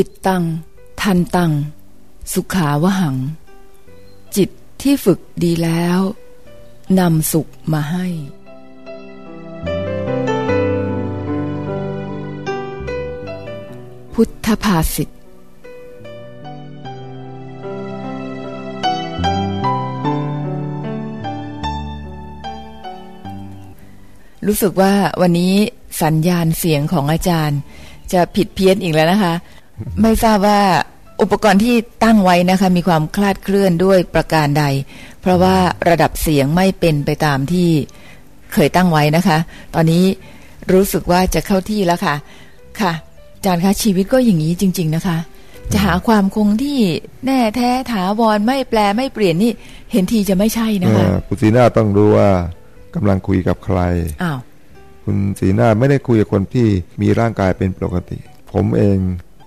จิตตัง ทันตัง สุขาวหัง จิตที่ฝึกดีแล้วนำสุขมาให้ พุทธภาษิตรู้สึกว่าวันนี้สัญญาณเสียงของอาจารย์ จะผิดเพี้ยนอีกแล้วนะคะ ไม่ทราบว่าอุปกรณ์ที่ตั้งไว้นะคะ มีความคลาดเคลื่อนด้วยประการใด เพราะว่าระดับเสียงไม่เป็นไปตามที่เคยตั้งไว้นะคะ ตอนนี้รู้สึกว่าจะเข้าที่แล้วค่ะ ค่ะอาจารย์คะชีวิตก็อย่างนี้จริง ๆนะคะ จะหาความคงที่แน่แท้ถาวรไม่แปลไม่เปลี่ยนนี่ เห็นทีจะไม่ใช่นะคะเออคุณสีหน้าต้องรู้ว่ากำลังคุยกับใครอ้าวคุณสีหน้าไม่ได้คุยกับคนที่มีร่างกายเป็นปกติ ผมเอง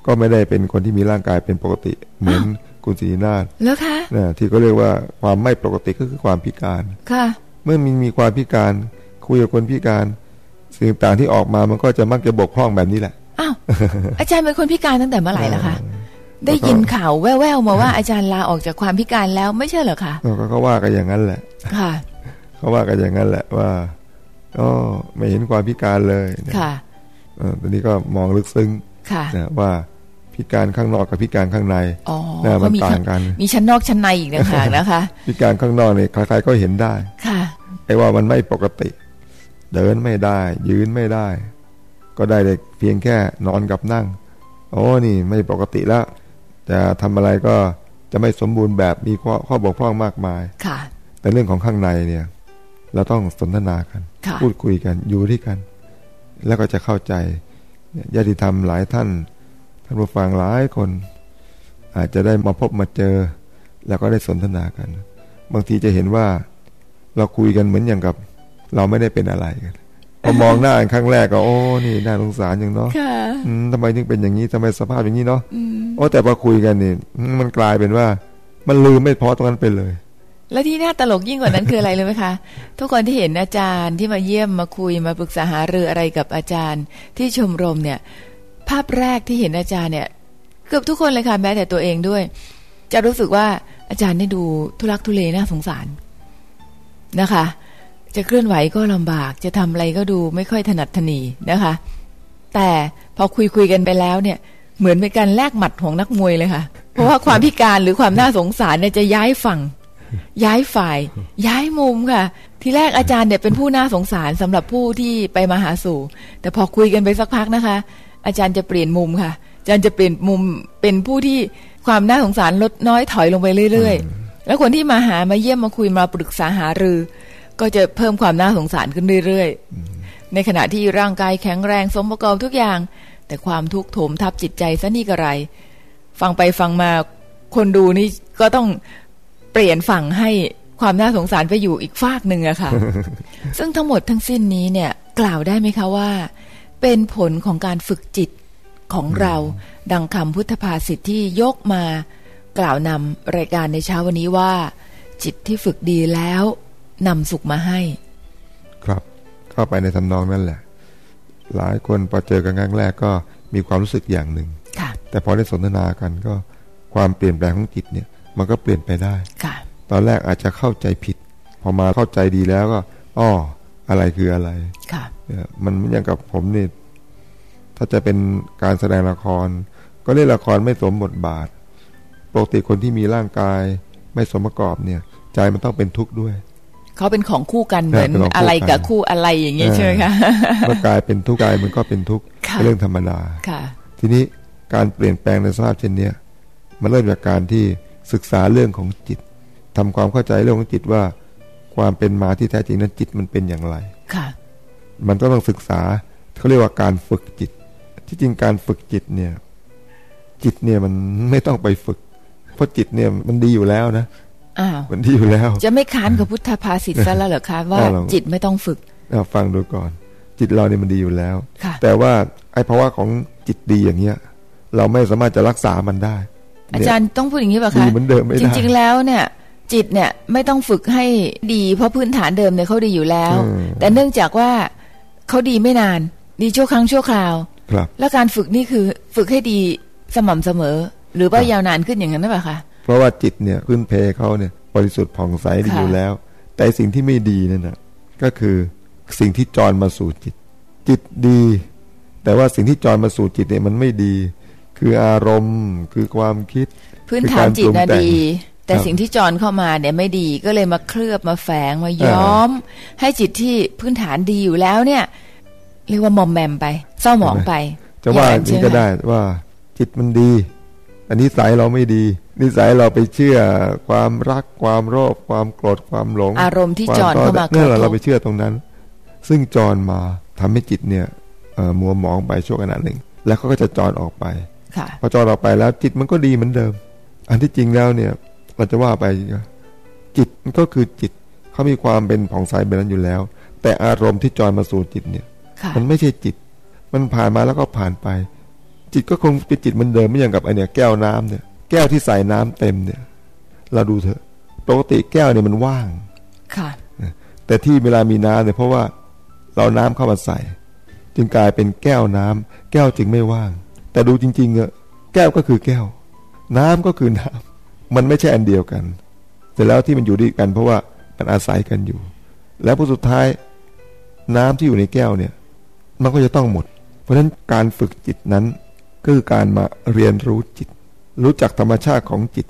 ก็ไม่ได้เป็นคนที่มีร่างกายเป็นปกติ เหมือนคุณสีหน้าแล้วคะนะที่เขาเรียกว่าความไม่ปกติก็คือความพิการค่ะ เมื่อมีมีความพิการคุยกับคนพิการ สิ่งต่างที่ออกมามันก็จะมักจะบกพร่องแบบนี้แหละอ้าวอาจารย์เป็นคนพิการตั้งแต่เมื่อไหร่ล่ะคะได้แล้วก็ยินข่าวแว่วๆมาว่าอาจารย์ลาออกจากความพิการแล้วไม่ใช่เหรอคะเออก็เขาว่ากันอย่างนั้นแหละ ค่ะเขาว่ากันอย่างนั้นแหละว่าอ๋อไม่เห็นความพิการเลยนะค่ะเออตอนนี้ก็มองลึกซึ้งค่ะนะว่า พิการข้างนอกกับพิการข้างในอ๋อนะมันมีต่างกัน มีชั้นนอกชั้นในอีกนะคะนะคะ พิการข้างนอกเนี่ยใครๆก็เห็นได้ ค่ะไอ้ว่ามันไม่ปกติ เดินไม่ได้ ยืนไม่ได้ ก็ได้แต่เพียงแค่นอนกับนั่งโอ้นี่ไม่ปกติแล้วจะทำอะไรก็จะไม่สมบูรณ์แบบมีข้อข้อบกพร่องมากมายค่ะ แต่เรื่องของข้างในเนี่ย เราต้องสนทนากันค่ะพูดคุยกันอยู่ที่กัน แล้วก็จะเข้าใจเนี่ยญาติธรรมหลายท่าน ท่านผู้ฟังหลายคน อาจจะได้มาพบมาเจอ แล้วก็ได้สนทนากัน บางทีจะเห็นว่าเราคุยกันเหมือนอย่างกับ เราไม่ได้เป็นอะไรกันพอมองหน้ากันครั้งแรกก็โอ้นี่น่าสงสารอย่างเนาะค่ะอืมทำไมถึงเป็นอย่างนี้ทำไมสภาพอย่างนี้เนาะอืมโอ้แต่พอคุยกันนี่อืมมันกลายเป็นว่า มันลืมไม่พอตรงนั้นไปเลย แล้วที่น่าตลกยิ่งกว่านั้นคืออะไรเลยไหมคะ ทุกคนที่เห็นอาจารย์ที่มาเยี่ยมมาคุยมาปรึกษาหารืออะไรกับอาจารย์ ที่ชมรมเนี่ย ภาพแรกที่เห็นอาจารย์เนี่ย เกือบทุกคนเลยค่ะแม้แต่ตัวเองด้วย จะรู้สึกว่าอาจารย์ได้ดูทุลักทุเลน่าสงสารนะคะ จะเคลื่อนไหวก็ลำบากจะทำอะไรก็ดูไม่ค่อยถนัดถนีนะคะ แต่พอคุยคุยกันไปแล้วเนี่ย เหมือนเป็นการแลกหมัดของนักมวยเลยค่ะ เพราะว่าความพิการหรือความน่าสงสารเนี่ยจะย้ายฝั่ง ย้ายฝ่าย ย้ายมุมค่ะ ทีแรกอาจารย์เนี่ยเป็นผู้น่าสงสารสำหรับผู้ที่ไปมาหาสู่ แต่พอคุยกันไปสักพักนะคะ อาจารย์จะเปลี่ยนมุมค่ะ อาจารย์จะเปลี่ยนมุมเป็นผู้ที่ความน่าสงสารลดน้อยถอยลงไปเรื่อย ๆ แล้วคนที่มาหามาเยี่ยมมาคุยมาปรึกษาหารือ ก็จะเพิ่มความน่าสงสารขึ้นเรื่อยๆ ในขณะที่ร่างกายแข็งแรงสมประกอบทุกอย่าง แต่ความทุกข์โถมทับจิตใจซะนี่กระไร ฟังไปฟังมาคนดูนี่ก็ต้องเปลี่ยนฝั่งให้ความน่าสงสารไปอยู่อีกฝากหนึ่งอะค่ะ ซึ่งทั้งหมดทั้งสิ้นนี้เนี่ย กล่าวได้ไหมคะว่า เป็นผลของการฝึกจิตของเราดังคำพุทธภาษิตที่ยกมากล่าวนำรายการในเช้าวันนี้ว่า จิตที่ฝึกดีแล้วนำสุขมาให้ ครับเข้าไปในทำนองนั่นแหละ หลายคนพอเจอกันครั้งแรกก็มีความรู้สึกอย่างหนึ่งค่ะแต่พอได้สนทนากันก็ความเปลี่ยนแปลงของจิตเนี่ย มันก็เปลี่ยนไปได้ค่ะตอนแรกอาจจะเข้าใจผิด พอมาเข้าใจดีแล้วก็อ้อ อะไรคืออะไรค่ะเนี่ยมันเหมือนอย่างกับผมนี่ถ้าจะเป็นการแสดงละคร ก็เล่นละครไม่สมบทบาทปกติคนที่มีร่างกายไม่สมประกอบเนี่ย ใจมันต้องเป็นทุกข์ด้วยเขาเป็นของคู่กันเหมือนเป็นของคู่อะไรกับกันคู่อะไรอย่างเงี้ยเออใช่ไหมคะเมื่อกายเป็นทุกข์กายมันก็เป็นทุกข์ค่ะเป็นเรื่องธรรมดาค่ะ ทีนี้การเปลี่ยนแปลงในสภาพเช่นเนี้ยมันเริ่มจากการที่ศึกษาเรื่องของจิตทำความเข้าใจเรื่องของจิตว่า ความเป็นมาที่แท้จริงนั้นจิตมันเป็นอย่างไรค่ะ มันก็ต้องศึกษาเขาเรียกว่าการฝึกจิต ที่จริงการฝึกจิตเนี่ย จิตเนี่ยมันไม่ต้องไปฝึก เพราะจิตเนี่ยมันดีอยู่แล้วนะอ้าวมันดีอยู่แล้ว จะไม่ค้านกับพุทธภาษิตซะแล้วเหรอคะว่าได้หรอกจิตไม่ต้องฝึกเอาฟังดูก่อน จิตเราเนี่ยมันดีอยู่แล้วค่ะแต่ว่าไอ้ภาวะของจิตดีอย่างเงี้ย เราไม่สามารถจะรักษามันได้ อาจารย์ต้องพูดอย่างนี้ป่ะดีคะเหมือนเดิมไม่จได้ริง ๆแล้วเนี่ย จิตเนี่ยไม่ต้องฝึกให้ดีเพราะพื้นฐานเดิมเนี่ยเขาดีอยู่แล้วอืมแต่เนื่องจากว่าเขาดีไม่นาน ดีชั่วครั้งชั่วคราวครับ แล้วการฝึกนี่คือฝึกให้ดีสม่ำเสมอ หรือว่ายาวนานขึ้นอย่างนั้นหรือเปล่าคะเพราะว่าจิตเนี่ยพื้นเพเขาเนี่ยบริสุทธิ์ผ่องใสดีอยู่แล้ว แต่สิ่งที่ไม่ดีนั่นนะก็คือสิ่งที่จรมาสู่จิต จิตดี แต่ว่าสิ่งที่จรมาสู่จิตเนี่ยมันไม่ดี คืออารมณ์คือความคิด พื้นฐานจิตน่ะดี แต่สิ่งที่จรเข้ามาเนี่ยไม่ดีก็เลยมาเคลือบมาแฝงมาย้อม ให้จิตที่พื้นฐานดีอยู่แล้วเนี่ย เรียกว่ามอมแมมไป เศร้าหมองไป จะว่านี้ก็ได้ว่าจิตมันดี อันนี้สายเราไม่ดี นิสัยเราไปเชื่อความรักความโลภความโกรธความหลง อารมณ์ที่จรเข้ามาเนี่ยเราไปเชื่อตรงนั้น ซึ่งจรมาทำให้จิตเนี่ยมัวหมองไปช่วงขณะหนึ่ง แล้วเขาก็จะจรออกไปพอจรออกไปแล้วจิตมันก็ดีเหมือนเดิม อันที่จริงแล้วเนี่ย เราจะว่าไปจิตมันก็คือจิตเขามีความเป็นผ่องใสแบบนั้นอยู่แล้ว แต่อารมณ์ที่จรมาสู่จิตเนี่ย มันไม่ใช่จิต มันผ่านมาแล้วก็ผ่านไป จิตก็คงเป็นจิตเหมือนเดิมไม่อย่างกับไอเนี่ยแก้วน้ำเนี่ย แก้วที่ใส่น้ำเต็มเนี่ย เราดูเถอะปกติแก้วเนี่ยมันว่างค่ะแต่ที่เวลามีน้ำเนี่ยเพราะว่าเราน้ำเข้ามาใส่ จึงกลายเป็นแก้วน้ำแก้วจึงไม่ว่าง แต่ดูจริงๆอะแก้วก็คือแก้ว น้ำก็คือน้ำ มันไม่ใช่อันเดียวกัน แต่แล้วที่มันอยู่ด้วยกัน เพราะว่ามันอาศัยกันอยู่ แล้วพอสุดท้ายน้ำที่อยู่ในแก้วเนี่ย มันก็จะต้องหมด เพราะฉะนั้นการฝึกจิตนั้นก็คือการมาเรียนรู้จิต รู้จักธรรมชาติของจิต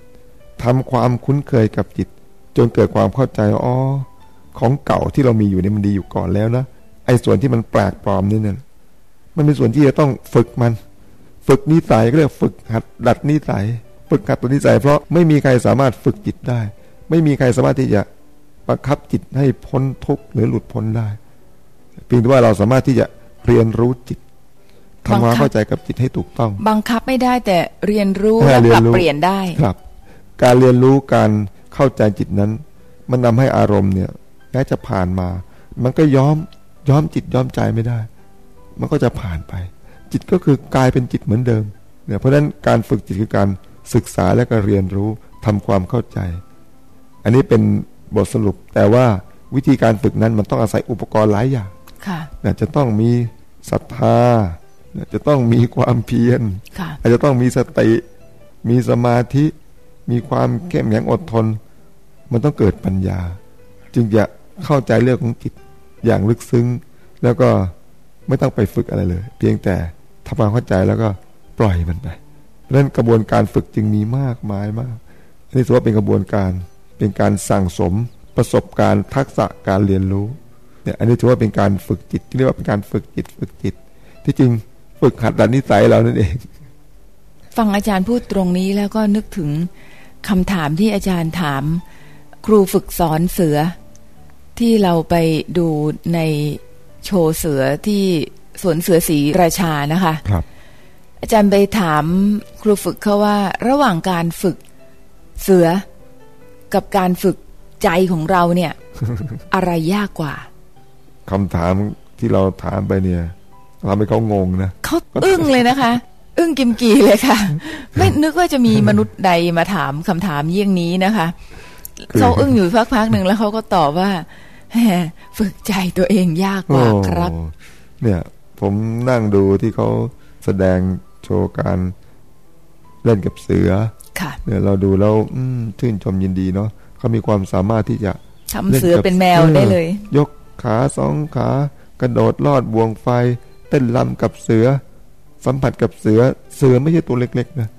ทำความคุ้นเคยกับจิต จนเกิดความเข้าใจอ๋อของเก่าที่เรามีอยู่นี่มันดีอยู่ก่อนแล้วนะไอ้ส่วนที่มันแปลกปลอมนี่เนี่ยมันเป็นส่วนที่จะต้องฝึกมัน ฝึกนิสัยก็เรียกฝึกหัดดัดนิสัย ฝึกหัดตัวนิสัย เพราะไม่มีใครสามารถฝึกจิตได้ ไม่มีใครสามารถที่จะประคับจิตให้พ้นทุกข์หรือหลุดพ้นได้เพียงแต่ว่าเราสามารถที่จะเรียนรู้จิตทำความเข้าใจกับจิตให้ถูกต้อง บังคับไม่ได้แต่เรียนรู้และปรับเปลี่ยนได้ครับ การเรียนรู้การเข้าใจจิตนั้น มันทาให้อารมณ์เนี่ยแม้จะผ่านมา มันก็ย้อมย้อมจิตย้อมใจไม่ได้ มันก็จะผ่านไป จิตก็คือกลายเป็นจิตเหมือนเดิมเนี่ยเพราะฉะนั้นการฝึกจิตคือการ ศึกษาและก็เรียนรู้ทำความเข้าใจ อันนี้เป็นบทสรุป แต่ว่าวิธีการฝึกนั้นมันต้องอาศัยอุปกรณ์หลายอย่างค่ะจะต้องมีศรัทธาจะต้องมีความเพียรอาจจะต้องมีสติ มีสมาธิ มีความเข้มแข็งอดทน มันต้องเกิดปัญญา จึงจะเข้าใจเรื่องของจิตอย่างลึกซึ้ง แล้วก็ไม่ต้องไปฝึกอะไรเลย เพียงแต่ทำความเข้าใจแล้วก็ปล่อยมันไป เพราะนั้นกระบวนการฝึกจึงมีมากมายมากอันนี้ถือว่าเป็นกระบวนการเป็นการสั่งสมประสบการณ์ทักษะการเรียนรู้เนี่ยอันนี้ถือว่าเป็นการฝึกจิตที่เรียกว่าเป็นการฝึกจิตฝึกจิต ที่จริงฝึกหัดดันนิสัยเรานั่นเอง ฟังอาจารย์พูดตรงนี้แล้วก็นึกถึงคำถามที่อาจารย์ถาม ครูฝึกสอนเสือ ที่เราไปดูในโชว์เสือที่สวนเสือสีราชานะคะ ครับ อาจารย์ไปถามครูฝึกเขาว่า ระหว่างการฝึกเสือกับการฝึกใจของเราเนี่ย อะไรยากกว่าคำถามที่เราถามไปเนี่ยทำให้เขางงนะเขาอึ้งเลยนะคะ อึ้งกิมกีเลยค่ะ ไม่นึกว่าจะมีมนุษย์ใดมาถามคำถามเยี่ยงนี้นะคะเขาอึ้งอยู่พักๆหนึ่งแล้วเขาก็ตอบว่าฝึกใจตัวเองยากกว่าครับ เนี่ย ผมนั่งดูที่เขาแสดง โชว์การเล่นกับเสือเนี่ยเราดูแล้วชื่นชมยินดีเนาะเขามีความสามารถที่จะทำเสือเป็นแมวได้เลย ยกขาสองขากระโดดลอดบ่วงไฟ เต้นลำกับเสือ สัมผัสกับเสือเสือไม่ใช่ตัวเล็กๆนะ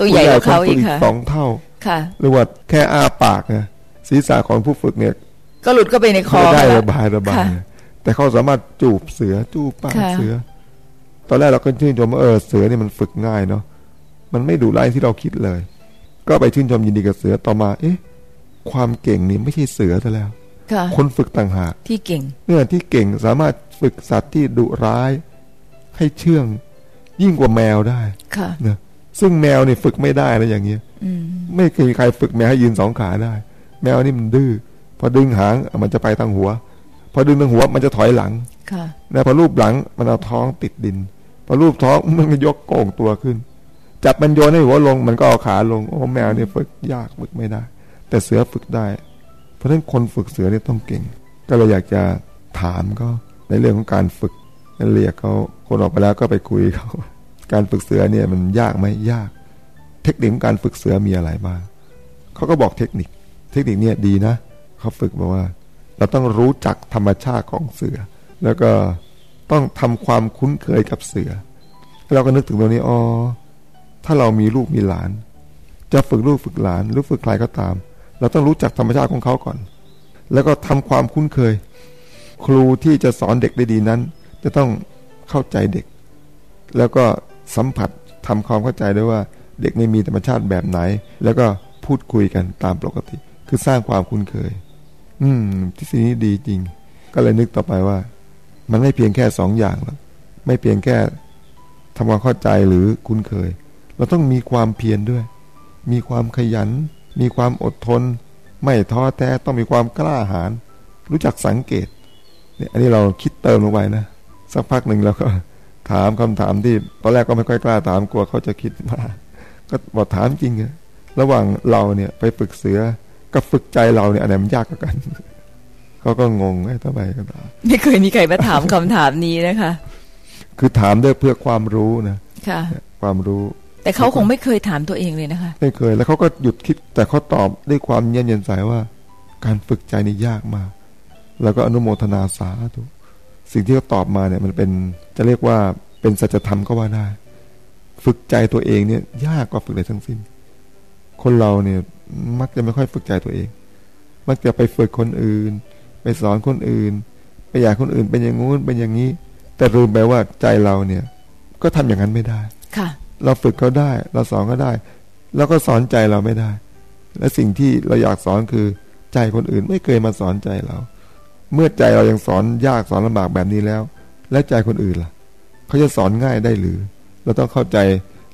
ตัวใหญ่กว่าเขาอีกค่ะสองเท่าค่ะหรือว่าแค่อ้าปากนะศีรษะของผู้ฝึกเนี่ย ก็หลุดก็ไปในคอได้ระบายระบายแต่เขาสามารถจูบเสือจูบปากเสือ ตอนแรกเราก็ชื่นชมว่าเออเสือนี่มันฝึกง่ายเนาะมันไม่ดุร้ายที่เราคิดเลย ก็ไปชื่นชมยินดีกับเสือต่อมา เอ๊ะ ความเก่งนี่ไม่ใช่เสือซะแล้วคนฝึกต่างหากที่เก่งเนี่ยที่เก่งสามารถฝึกสัตว์ที่ดุร้าย ให้เชื่อง ยิ่งกว่าแมวได้ค่ะนะซึ่งแมวนี่ฝึกไม่ได้นะอย่างเงี้ยไม่เคยมีใครฝึกแมวให้ยืนสองขาได้ แมวนี่มันดื้อพอดึงหางมันจะไปทางหัว พอดึงทางหัวมันจะถอยหลังค่ะแล้วพอรูปหลังมันเอาท้องติดดิน พอรูปท้องมันก็ยกโก่งตัวขึ้น จับมันโยนให้หัวลง มันก็เอาขาลงโอ้แมวนี่ฝึกยากฝึกไม่ได้ แต่เสือฝึกได้ เพราะฉะนั้นคนฝึกเสือเนี่ยต้องเก่ง ก็เลยอยากจะถามก็ในเรื่องของการฝึกเรียกเขาคนออกไปแล้วก็ไปคุยเขาการฝึกเสือเนี่ยมันยากไหมยาก เทคนิคการฝึกเสือมีอะไรบ้างเขาก็บอกเทคนิค เทคนิคเนี่ยดีนะเขาฝึกบอกว่า เราต้องรู้จักธรรมชาติของเสือ แล้วก็ ต้องทำความคุ้นเคยกับเสือ เราก็นึกถึงตรงนี้อ๋อถ้าเรามีลูกมีหลาน จะฝึกลูกฝึกหลาน หรือฝึกใครก็ตาม เราต้องรู้จักธรรมชาติของเขาก่อน แล้วก็ทำความคุ้นเคย ครูที่จะสอนเด็กได้ดีนั้น จะต้องเข้าใจเด็ก แล้วก็สัมผัสทำความเข้าใจด้วยว่าเด็กไม่มีธรรมชาติแบบไหน แล้วก็พูดคุยกันตามปกติ คือสร้างความคุ้นเคย อืมทฤษฎีนี้ดีจริง ก็เลยนึกต่อไปว่า มันไม่เพียงแค่สองอย่างหรอกไม่เพียงแค่ทำความเข้าใจหรือคุ้นเคย เราต้องมีความเพียรด้วย มีความขยัน มีความอดทน ไม่ท้อแท้ต้องมีความกล้าหาญรู้จักสังเกตเนี่ยอันนี้เราคิดเติมลงไปนะสักพักหนึ่งเราก็ถามคำถามที่ตอนแรกก็ไม่ค่อยกล้าถามกลัวเขาจะคิดมาก็บอกถามจริงอะระหว่างเราเนี่ยไปฝึกเสือกับฝึกใจเราเนี่ยอันไหนมันยากกว่ากัน เขาก็งงไอ้ทำไมกันไม่เคยมีใครมาถามคำถามนี้นะคะ คือถามด้วยเพื่อความรู้นะค่ะ ความรู้ แต่เขาคงไม่เคยถามตัวเองเลยนะคะ ไม่เคย แล้วเขาก็หยุดคิด แต่เขาตอบด้วยความเย็นเย็นใสว่า การฝึกใจนี่ยากมาก แล้วก็อนุโมทนาสาธุสิ่งที่เขาตอบมาเนี่ย มันเป็นจะเรียกว่าเป็นสัจธรรมก็ว่าได้ ฝึกใจตัวเองเนี่ย ยากกว่าฝึกอะไรทั้งสิ้น คนเราเนี่ย มักจะไม่ค่อยฝึกใจตัวเอง มักจะไปฝึกคนอื่นไป สอนคนอื่น ไปอยากคนอื่นเป็นอย่างงู้นเป็นอย่างนี้ แต่ลืมไปว่าใจเราเนี่ย ก็ทำอย่างนั้นไม่ได้ ค่ะ เราฝึกเขาได้ เราสอนก็ได้ แล้วก็สอนใจเราไม่ได้ และสิ่งที่เราอยากสอนคือใจคนอื่นไม่เคยมาสอนใจเรา เมื่อใจเรายังสอนยากสอนลำบากแบบนี้แล้ว และใจคนอื่นล่ะ เขาจะสอนง่ายได้หรือ เราต้องเข้าใจ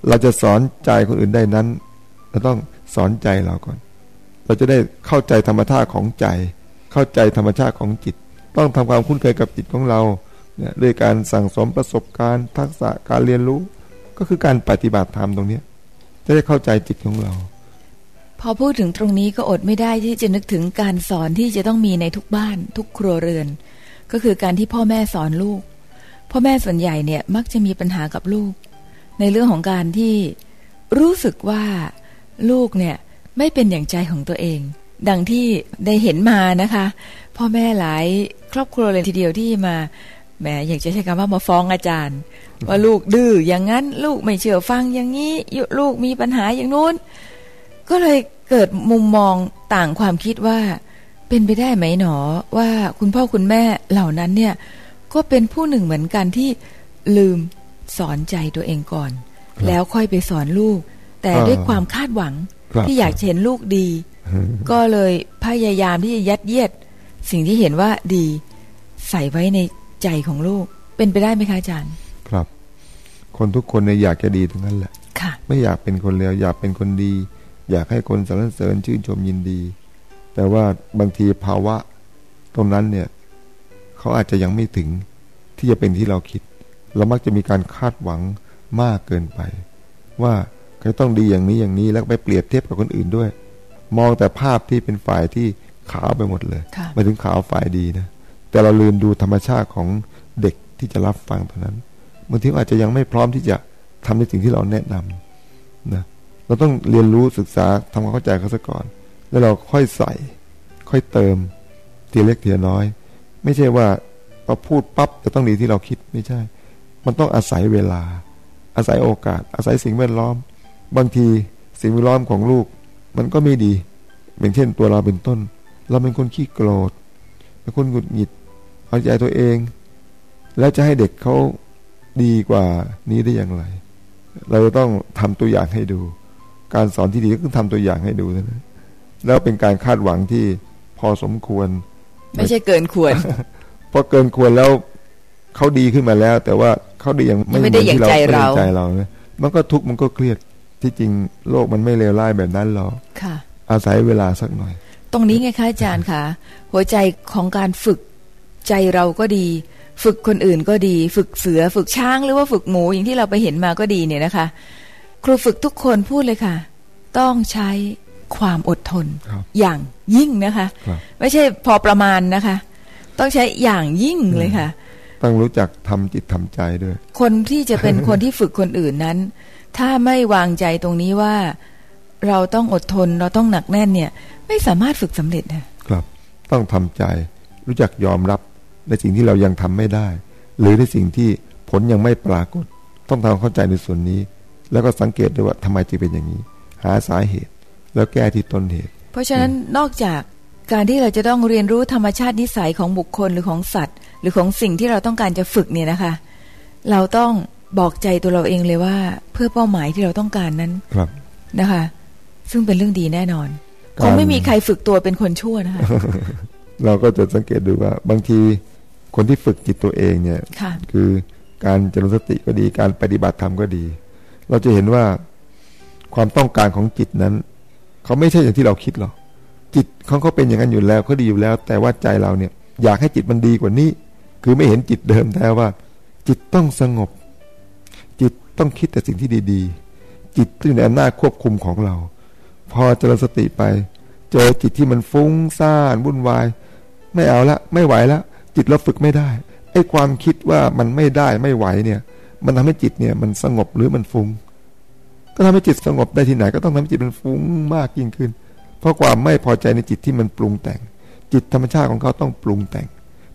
เราจะสอนใจคนอื่นได้นั้น เราต้องสอนใจเราก่อน เราจะได้เข้าใจธรรมชาติของใจ เข้าใจธรรมชาติของจิต ต้องทำความคุ้นเคยกับจิตของเราเนี่ยด้วยการสั่งสมประสบการณ์ ทักษะการเรียนรู้ ก็คือการปฏิบัติธรรมตรงนี้จะได้เข้าใจจิตของเรา พอพูดถึงตรงนี้ก็อดไม่ได้ที่จะนึกถึงการสอนที่จะต้องมีในทุกบ้าน ทุกครัวเรือน ก็คือการที่พ่อแม่สอนลูก พ่อแม่ส่วนใหญ่เนี่ยมักจะมีปัญหากับลูก ในเรื่องของการที่รู้สึกว่าลูกเนี่ยไม่เป็นอย่างใจของตัวเอง ดังที่ได้เห็นมานะคะ พ่อแม่หลายครอบครัวเลยทีเดียวที่มาแหมอยากจะใช้คำว่ามาฟ้องอาจารย์ ว่าลูกดื้ออย่างนั้นลูกไม่เชื่อฟังอย่างนี้ลูกมีปัญหาอย่างนู้น ก็เลยเกิดมุมมองต่างความคิดว่า เป็นไปได้ไหมหนอว่าคุณพ่อคุณแม่เหล่านั้นเนี่ย ก็เป็นผู้หนึ่งเหมือนกันที่ลืมสอนใจตัวเองก่อน แล้วค่อยไปสอนลูก แต่ด้วยความคาดหวังที่อยากเห็นลูกดี ก็เลยพยายามที่จะยัดเยียด สิ่งที่เห็นว่าดี ใส่ไว้ในใจของลูก เป็นไปได้ไหมคะอาจารย์ ครับ คนทุกคนเนี่ยอยากจะดีทั้งนั้นแหละค่ะ ไม่อยากเป็นคนเลวอยากเป็นคนดี อยากให้คนสรรเสริญชื่นชมยินดี แต่ว่าบางทีภาวะ ตรงนั้นเนี่ยเขาอาจจะยังไม่ถึงที่จะเป็นที่เราคิด เรามักจะมีการคาดหวังมากเกินไป ว่าเขาต้องดีอย่างนี้อย่างนี้แล้วไปเปรียบเทียบกับคนอื่นด้วย มองแต่ภาพที่เป็นฝ่ายที่ขาวไปหมดเลยมาถึงขาวฝ่ายดีนะแต่เราลืมดูธรรมชาติของเด็กที่จะรับฟังเท่านั้นบางทีอาจจะยังไม่พร้อมที่จะทำในสิ่งที่เราแนะนำนะเราต้องเรียนรู้ศึกษาทำความเข้าใจเขาซะก่อน แล้วเราค่อยใส่ ค่อยเติมทีเล็กทีน้อย ไม่ใช่ว่าพอพูดปั๊บจะต้องดีที่เราคิดไม่ใช่ มันต้องอาศัยเวลา อาศัยโอกาส อาศัยสิ่งแวดล้อม บางทีสิ่งแวดล้อมของลูก มันก็ไม่ดีอย่างเช่นตัวเราเป็นต้น เราเป็นคนขี้โกรธเป็นคนหงุดหงิด เอาใจตัวเอง แล้วจะให้เด็กเขาดีกว่านี้ได้อย่างไร เราจะต้องทำตัวอย่างให้ดู การสอนที่ดีก็ต้องทำตัวอย่างให้ดูนะแล้วเป็นการคาดหวังที่พอสมควร ไม่ใช่เกินควรพอเกินควรแล้วเขาดีขึ้นมาแล้ว แต่ว่าเขาดีอย่างไม่ได้อย่างใจเราใจเราเนี่ยมันก็ทุกข์มันก็เครียด ที่จริงโลกมันไม่เลวร้ายแบบนั้นหรอกค่ะอาศัยเวลาสักหน่อย ตรงนี้ไงคะอาจารย์คะหัวใจของการฝึกใจเราก็ดี ฝึกคนอื่นก็ดี ฝึกเสือฝึกช้างหรือว่าฝึกหมูอย่างที่เราไปเห็นมาก็ดีเนี่ยนะคะ ครูฝึกทุกคนพูดเลยค่ะ ต้องใช้ความอดทน อย่างยิ่งนะคะ ไม่ใช่พอประมาณนะคะ ต้องใช้อย่างยิ่งเลยค่ะ ต้องรู้จักทำจิตทำใจด้วย คนที่จะเป็นคนที่ฝึกคนอื่นนั้น ถ้าไม่วางใจตรงนี้ว่า เราต้องอดทนเราต้องหนักแน่นเนี่ย ไม่สามารถฝึกสำเร็จนะครับ ต้องทำใจ รู้จักยอมรับในสิ่งที่เรายังทำไม่ได้ หรือในสิ่งที่ผลยังไม่ปรากฏ ต้องทำเข้าใจในส่วนนี้ แล้วก็สังเกตด้วยว่าทำไมจึงเป็นอย่างนี้ หาสาเหตุ แล้วแก้ที่ต้นเหตุ เพราะฉะนั้นนอกจากการที่เราจะต้องเรียนรู้ธรรมชาตินิสัยของบุคคลหรือของสัตว์ หรือของสิ่งที่เราต้องการจะฝึกเนี่ยนะคะ เราต้อง บอกใจตัวเราเองเลยว่า เพื่อเป้าหมายที่เราต้องการนั้นครับนะคะ ซึ่งเป็นเรื่องดีแน่นอนการคงไม่มีใครฝึกตัวเป็นคนชั่วนะคะเราก็จะสังเกตดูว่า บางทีคนที่ฝึกจิตตัวเองเนี่ยค่ะคือการเจริญสติก็ดีการปฏิบัติธรรมก็ดี เราจะเห็นว่าความต้องการของจิตนั้น เขาไม่ใช่อย่างที่เราคิดหรอกจิตของเขาเป็นอย่างนั้นอยู่แล้วเขาดีอยู่แล้ว แต่ว่าใจเราเนี่ย อยากให้จิตมันดีกว่านี้ คือไม่เห็นจิตเดิมแท้ว่า จิตต้องสงบจิ ต้องคิดแต่สิ่งที่ดี ๆ จิตที่อยู่ในอำนาจควบคุมของเรา พอเจริญสติไป เจอจิตที่มันฟุ้งซ่านวุ่นวาย ไม่เอาละไม่ไหวละจิตเราฝึกไม่ได้ไอ้ความคิดว่ามันไม่ได้ไม่ไหวเนี่ย มันทำให้จิตเนี่ยมันสงบหรือมันฟุง้งก็ทำให้จิตสงบได้ที่ไหน ก็ต้องทำให้จิตมันฟุ้งมากยิ่งขึ้น เพราะความไม่พอใจในจิตที่มันปรุงแต่ง จิตธรรมชาติของเขาต้องปรุงแต่ง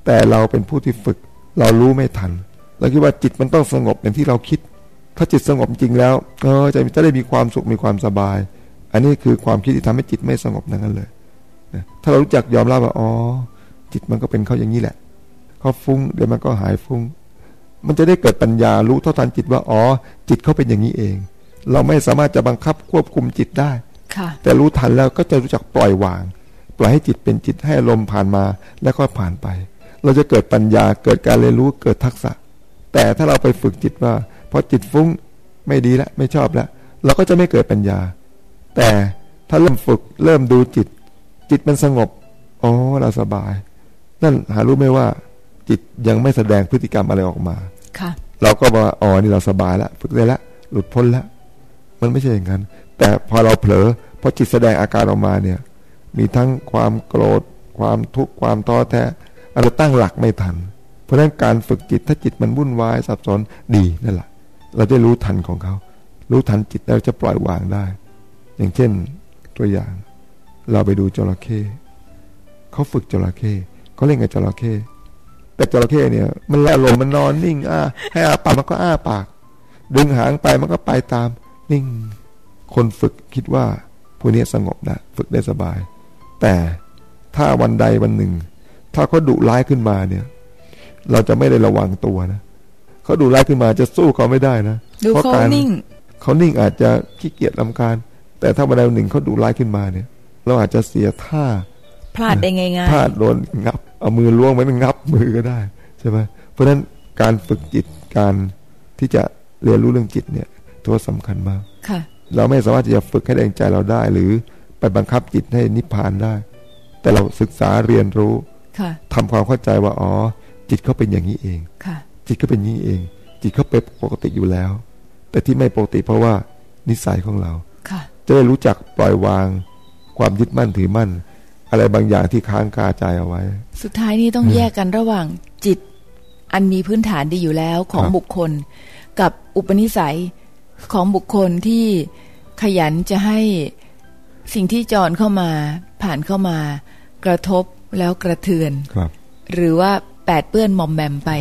แต่เราเป็นผู้ที่ฝึก เรารู้ไม่ทันเราคิดว่าจิตมันต้องสงบอย่างที่เราคิด ถ้าจิตสงบจริงแล้วเออจะจะได้มีความสุขมีความสบาย อันนี้คือความคิดที่ทำให้จิตไม่สงบนั่นเลยนะถ้าเรารู้จักยอมรับว่าอ๋อจิตมันก็เป็นเขาอย่างนี้แหละเขาฟุ้งเดี๋ยวมันก็หายฟุ้ง มันจะได้เกิดปัญญารู้เท่าทันจิตว่าอ๋อจิตเขาเป็นอย่างนี้เอง เราไม่สามารถจะบังคับควบคุมจิตได้ค่ะแต่รู้ทันแล้วก็จะรู้จักปล่อยวาง ปล่อยให้จิตเป็นจิตให้ลมณ์ผ่านมาแล้วก็ผ่านไป เราจะเกิดปัญญาเกิดการเรียนรู้เกิดทักษะ แต่ถ้าเราไปฝึกจิตว่า พอจิตฟุ้งไม่ดีแล้วไม่ชอบแล้วเราก็จะไม่เกิดปัญญา แต่ถ้าเริ่มฝึกเริ่มดูจิต จิตมันสงบอ๋อเราสบาย นั่นหารู้ไหมว่า จิตยังไม่แสดงพฤติกรรมอะไรออกมาค่ะเราก็บอกว่าอ๋อนี่เราสบายแล้วฝึกได้แล้วหลุดพ้นแล้วมันไม่ใช่อย่างนั้น แต่พอเราเผลอพอจิตแสดงอาการออกมาเนี่ย มีทั้งความโกรธ ความทุกข์ความท้อแท้เราตั้งหลักไม่ทัน เพราะฉะนั้นการฝึกจิตถ้าจิตมันวุ่นวายสับสนดีนั่นแหละ เราได้รู้ทันของเขา รู้ทันจิตแล้วจะปล่อยวางได้ อย่างเช่นตัวอย่าง เราไปดูจระเข้เขาฝึกจระเข้เขาเล่นกับจระเข้แต่จระเข้เนี่ย มันล่ลมมันนอนนิ่งอ้าให้อาปากมันก็อ้าปาก ดึงหางไปมันก็ไปตาม นิ่ง คนฝึกคิดว่าพวกนี้สงบนะฝึกได้สบาย แต่ถ้าวันใดวันหนึ่ง ถ้าเขาดุร้ายขึ้นมาเนี่ย เราจะไม่ได้ระวังตัวนะ เขาดุร้ายขึ้นมาจะสู้เขาไม่ได้นะดูเพราะเขาการนิ่งเขานิ่งอาจจะขี้เกียจลำคาญแต่ถ้าวันใดวันหนึ่งเขาดุร้ายขึ้นมาเนี่ย เราอาจจะเสียท่า พลาดได้ง่ายพลาดโดนงับ เอามือล้วงไปมันงับมือก็ได้ใช่ไหมเพราะฉะนั้นการฝึกจิตการที่จะเรียนรู้เรื่องจิตเนี่ยถือว่าสำคัญมากๆค่ะเราไม่สามารถที่จะฝึกให้แรงใจเราได้ หรือไปบังคับจิตให้นิพพานได้ แต่เราศึกษาเรียนรู้ค่ะทำความเข้าใจว่าอ๋อจิตเขาเป็นอย่างนี้เองค่ะ จิตเขาเป็นอย่างนี้เอง จิตเขาเป็นปกติอยู่แล้ว แต่ที่ไม่ปกติเพราะว่านิสัยของเราค่ะจะได้รู้จักปล่อยวางความยึดมั่นถือมั่น อะไรบางอย่างที่ค้างคาใจเอาไว้ สุดท้ายนี้ต้องแยกกันระหว่างจิต อันมีพื้นฐานดีอยู่แล้วของครับบุคคล กับอุปนิสัยของบุคคลที่ขยันจะให้สิ่งที่จรเข้ามาผ่านเข้ามากระทบแล้วกระเทือน ครับ หรือว่าแปดเปื้อนหมอมแมมไป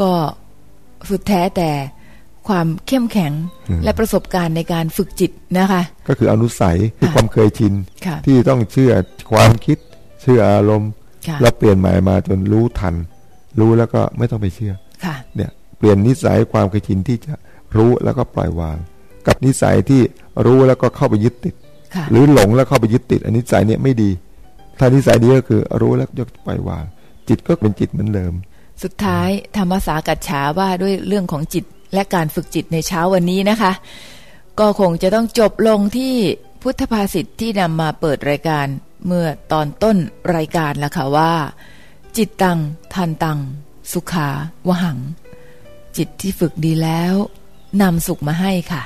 ก็สุดแท้แต่ความเข้มแข็งอืมและประสบการณ์ในการฝึกจิตนะคะ ก็คืออนุสัยคือค่ะความเคยชินค่ะที่ต้องเชื่อความคิด เชื่ออารมณ์ค่ะแล้วเปลี่ยนใหม่มาจนรู้ทัน รู้แล้วก็ไม่ต้องไปเชื่อค่ะเนี่ยเปลี่ยนนิสัยความเคยชินที่จะรู้แล้วก็ปล่อยวาง กับนิสัยที่รู้แล้วก็เข้าไปยึดติดค่ะหรือหลงแล้วเข้าไปยึดติด อันนิสัยเนี่ยไม่ดีถ้านิสัยดีก็คือรู้แล้วยกปล่อยวาง จิตก็เป็นจิตเหมือนเดิม สุดท้ายธรรมสากัจฉาว่าด้วยเรื่องของจิตและการฝึกจิตในเช้าวันนี้นะคะ ก็คงจะต้องจบลงที่พุทธภาษิตที่นำมาเปิดรายการเมื่อตอนต้นรายการแล้วค่ะว่า จิตตัง ทันตัง สุขาวหัง จิตที่ฝึกดีแล้วนำสุขมาให้ค่ะ